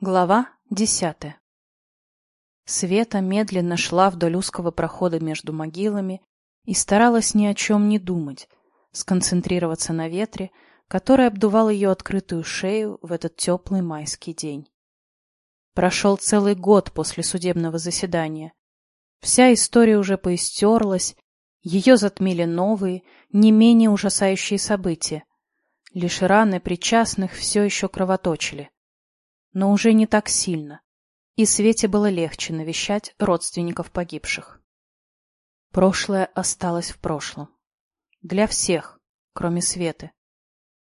Глава десятая Света медленно шла вдоль узкого прохода между могилами и старалась ни о чем не думать, сконцентрироваться на ветре, который обдувал ее открытую шею в этот теплый майский день. Прошел целый год после судебного заседания. Вся история уже поистерлась, ее затмили новые, не менее ужасающие события. Лишь раны причастных все еще кровоточили но уже не так сильно, и Свете было легче навещать родственников погибших. Прошлое осталось в прошлом. Для всех, кроме Светы.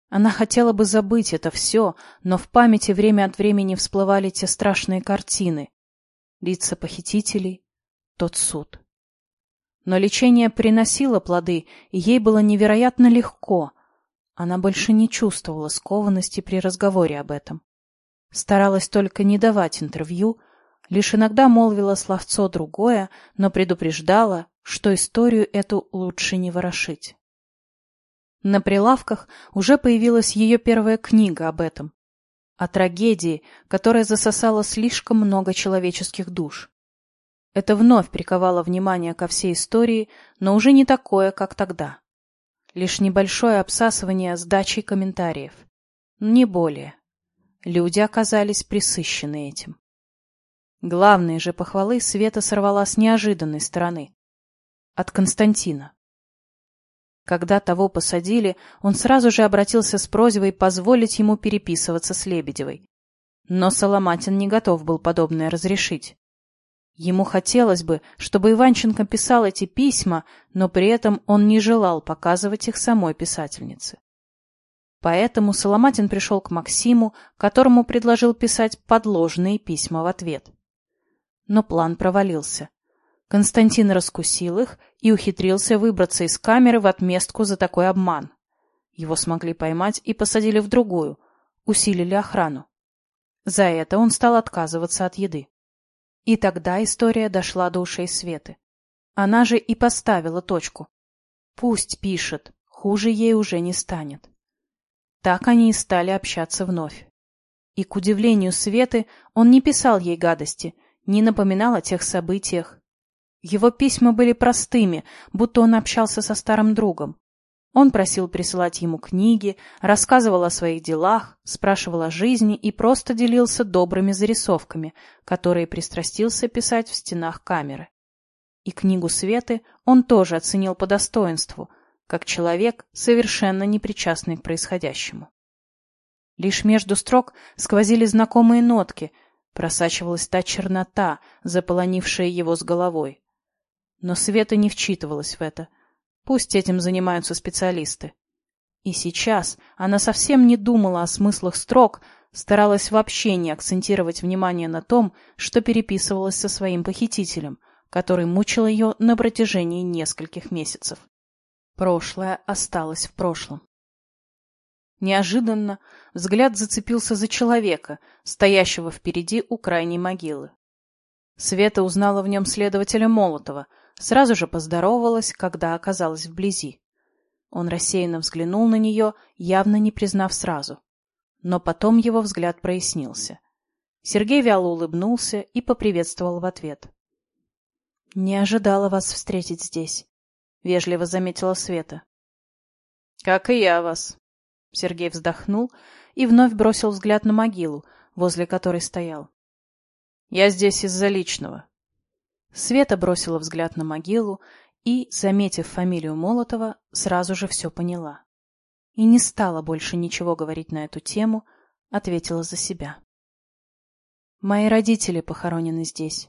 Она хотела бы забыть это все, но в памяти время от времени всплывали те страшные картины. Лица похитителей, тот суд. Но лечение приносило плоды, и ей было невероятно легко. Она больше не чувствовала скованности при разговоре об этом. Старалась только не давать интервью, лишь иногда молвила словцо другое, но предупреждала, что историю эту лучше не ворошить. На прилавках уже появилась ее первая книга об этом. О трагедии, которая засосала слишком много человеческих душ. Это вновь приковало внимание ко всей истории, но уже не такое, как тогда. Лишь небольшое обсасывание с дачей комментариев. Не более. Люди оказались присыщены этим. Главные же похвалы Света сорвала с неожиданной стороны. От Константина. Когда того посадили, он сразу же обратился с просьбой позволить ему переписываться с Лебедевой. Но Соломатин не готов был подобное разрешить. Ему хотелось бы, чтобы Иванченко писал эти письма, но при этом он не желал показывать их самой писательнице. Поэтому Соломатин пришел к Максиму, которому предложил писать подложные письма в ответ. Но план провалился. Константин раскусил их и ухитрился выбраться из камеры в отместку за такой обман. Его смогли поймать и посадили в другую, усилили охрану. За это он стал отказываться от еды. И тогда история дошла до ушей Светы. Она же и поставила точку. Пусть пишет, хуже ей уже не станет. Так они и стали общаться вновь. И, к удивлению Светы, он не писал ей гадости, не напоминал о тех событиях. Его письма были простыми, будто он общался со старым другом. Он просил присылать ему книги, рассказывал о своих делах, спрашивал о жизни и просто делился добрыми зарисовками, которые пристрастился писать в стенах камеры. И книгу Светы он тоже оценил по достоинству – как человек, совершенно не причастный к происходящему. Лишь между строк сквозили знакомые нотки, просачивалась та чернота, заполонившая его с головой. Но Света не вчитывалась в это. Пусть этим занимаются специалисты. И сейчас она совсем не думала о смыслах строк, старалась вообще не акцентировать внимание на том, что переписывалась со своим похитителем, который мучил ее на протяжении нескольких месяцев. Прошлое осталось в прошлом. Неожиданно взгляд зацепился за человека, стоящего впереди у крайней могилы. Света узнала в нем следователя Молотова, сразу же поздоровалась, когда оказалась вблизи. Он рассеянно взглянул на нее, явно не признав сразу. Но потом его взгляд прояснился. Сергей вяло улыбнулся и поприветствовал в ответ. — Не ожидала вас встретить здесь. — вежливо заметила Света. «Как и я вас». Сергей вздохнул и вновь бросил взгляд на могилу, возле которой стоял. «Я здесь из-за личного». Света бросила взгляд на могилу и, заметив фамилию Молотова, сразу же все поняла. И не стала больше ничего говорить на эту тему, ответила за себя. «Мои родители похоронены здесь.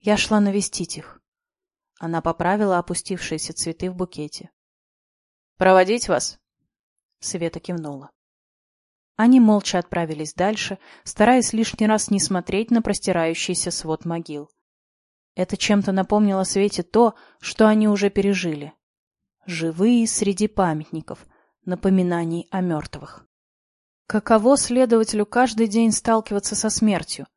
Я шла навестить их. Она поправила опустившиеся цветы в букете. «Проводить вас?» Света кивнула. Они молча отправились дальше, стараясь лишний раз не смотреть на простирающийся свод могил. Это чем-то напомнило Свете то, что они уже пережили. Живые среди памятников, напоминаний о мертвых. Каково следователю каждый день сталкиваться со смертью?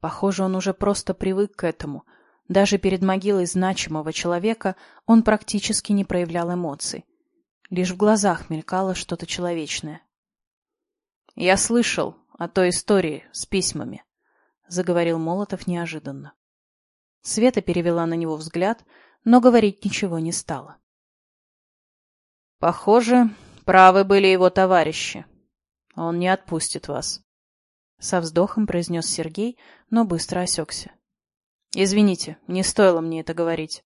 Похоже, он уже просто привык к этому, даже перед могилой значимого человека он практически не проявлял эмоций. Лишь в глазах мелькало что-то человечное. «Я слышал, о той истории с письмами», — заговорил Молотов неожиданно. Света перевела на него взгляд, но говорить ничего не стала. «Похоже, правы были его товарищи. Он не отпустит вас», — со вздохом произнес Сергей, но быстро осекся. «Извините, не стоило мне это говорить».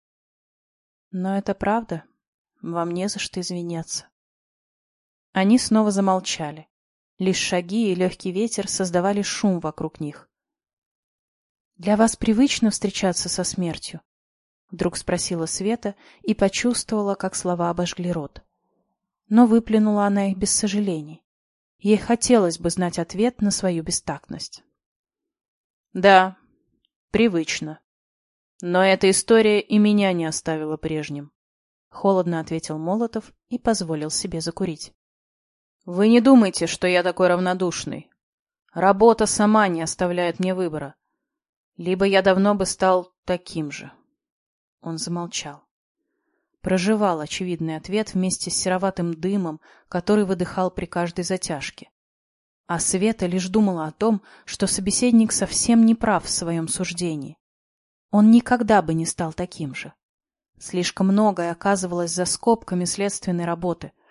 «Но это правда. Вам не за что извиняться». Они снова замолчали. Лишь шаги и легкий ветер создавали шум вокруг них. «Для вас привычно встречаться со смертью?» Вдруг спросила Света и почувствовала, как слова обожгли рот. Но выплюнула она их без сожалений. Ей хотелось бы знать ответ на свою бестактность. «Да, привычно. Но эта история и меня не оставила прежним», — холодно ответил Молотов и позволил себе закурить. Вы не думайте, что я такой равнодушный. Работа сама не оставляет мне выбора. Либо я давно бы стал таким же. Он замолчал. Проживал очевидный ответ вместе с сероватым дымом, который выдыхал при каждой затяжке. А Света лишь думала о том, что собеседник совсем не прав в своем суждении. Он никогда бы не стал таким же. Слишком многое оказывалось за скобками следственной работы —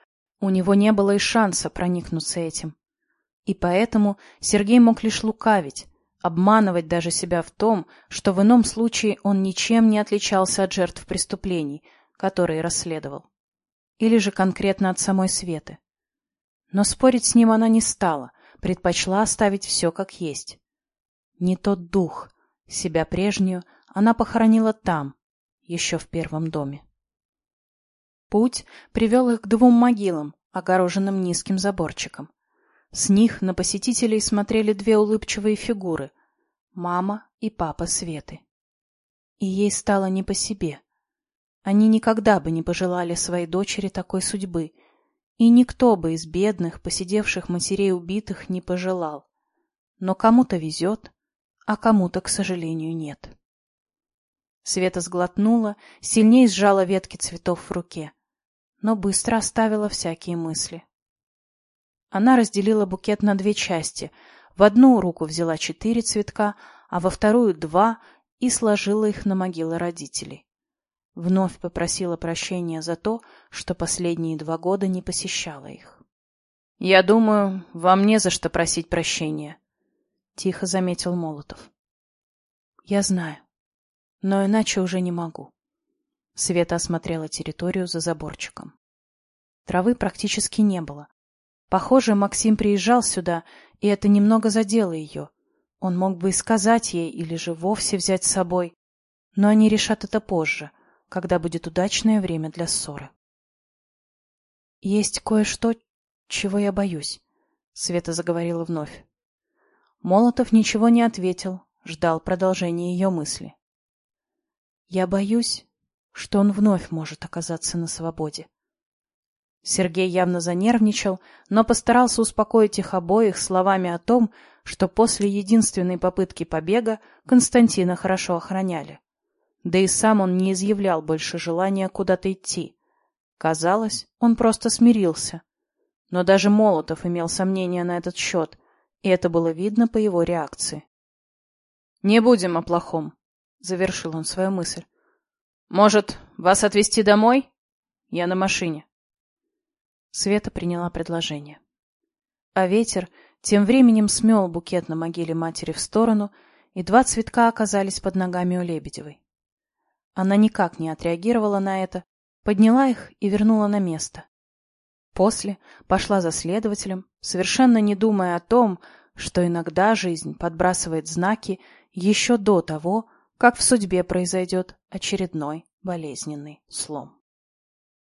у него не было и шанса проникнуться этим. И поэтому Сергей мог лишь лукавить, обманывать даже себя в том, что в ином случае он ничем не отличался от жертв преступлений, которые расследовал. Или же конкретно от самой Светы. Но спорить с ним она не стала, предпочла оставить все как есть. Не тот дух, себя прежнюю, она похоронила там, еще в первом доме. Путь привел их к двум могилам, огороженным низким заборчиком. С них на посетителей смотрели две улыбчивые фигуры — мама и папа Светы. И ей стало не по себе. Они никогда бы не пожелали своей дочери такой судьбы, и никто бы из бедных, посидевших матерей убитых не пожелал. Но кому-то везет, а кому-то, к сожалению, нет. Света сглотнула, сильнее сжала ветки цветов в руке но быстро оставила всякие мысли. Она разделила букет на две части. В одну руку взяла четыре цветка, а во вторую два и сложила их на могилы родителей. Вновь попросила прощения за то, что последние два года не посещала их. — Я думаю, вам не за что просить прощения, — тихо заметил Молотов. — Я знаю, но иначе уже не могу. Света осмотрела территорию за заборчиком. Травы практически не было. Похоже, Максим приезжал сюда, и это немного задело ее. Он мог бы и сказать ей, или же вовсе взять с собой. Но они решат это позже, когда будет удачное время для ссоры. «Есть кое-что, чего я боюсь», — Света заговорила вновь. Молотов ничего не ответил, ждал продолжения ее мысли. «Я боюсь, что он вновь может оказаться на свободе. Сергей явно занервничал, но постарался успокоить их обоих словами о том, что после единственной попытки побега Константина хорошо охраняли. Да и сам он не изъявлял больше желания куда-то идти. Казалось, он просто смирился. Но даже Молотов имел сомнения на этот счет, и это было видно по его реакции. «Не будем о плохом», — завершил он свою мысль. «Может, вас отвезти домой? Я на машине». Света приняла предложение. А ветер тем временем смел букет на могиле матери в сторону, и два цветка оказались под ногами у Лебедевой. Она никак не отреагировала на это, подняла их и вернула на место. После пошла за следователем, совершенно не думая о том, что иногда жизнь подбрасывает знаки еще до того, как в судьбе произойдет очередной болезненный слом.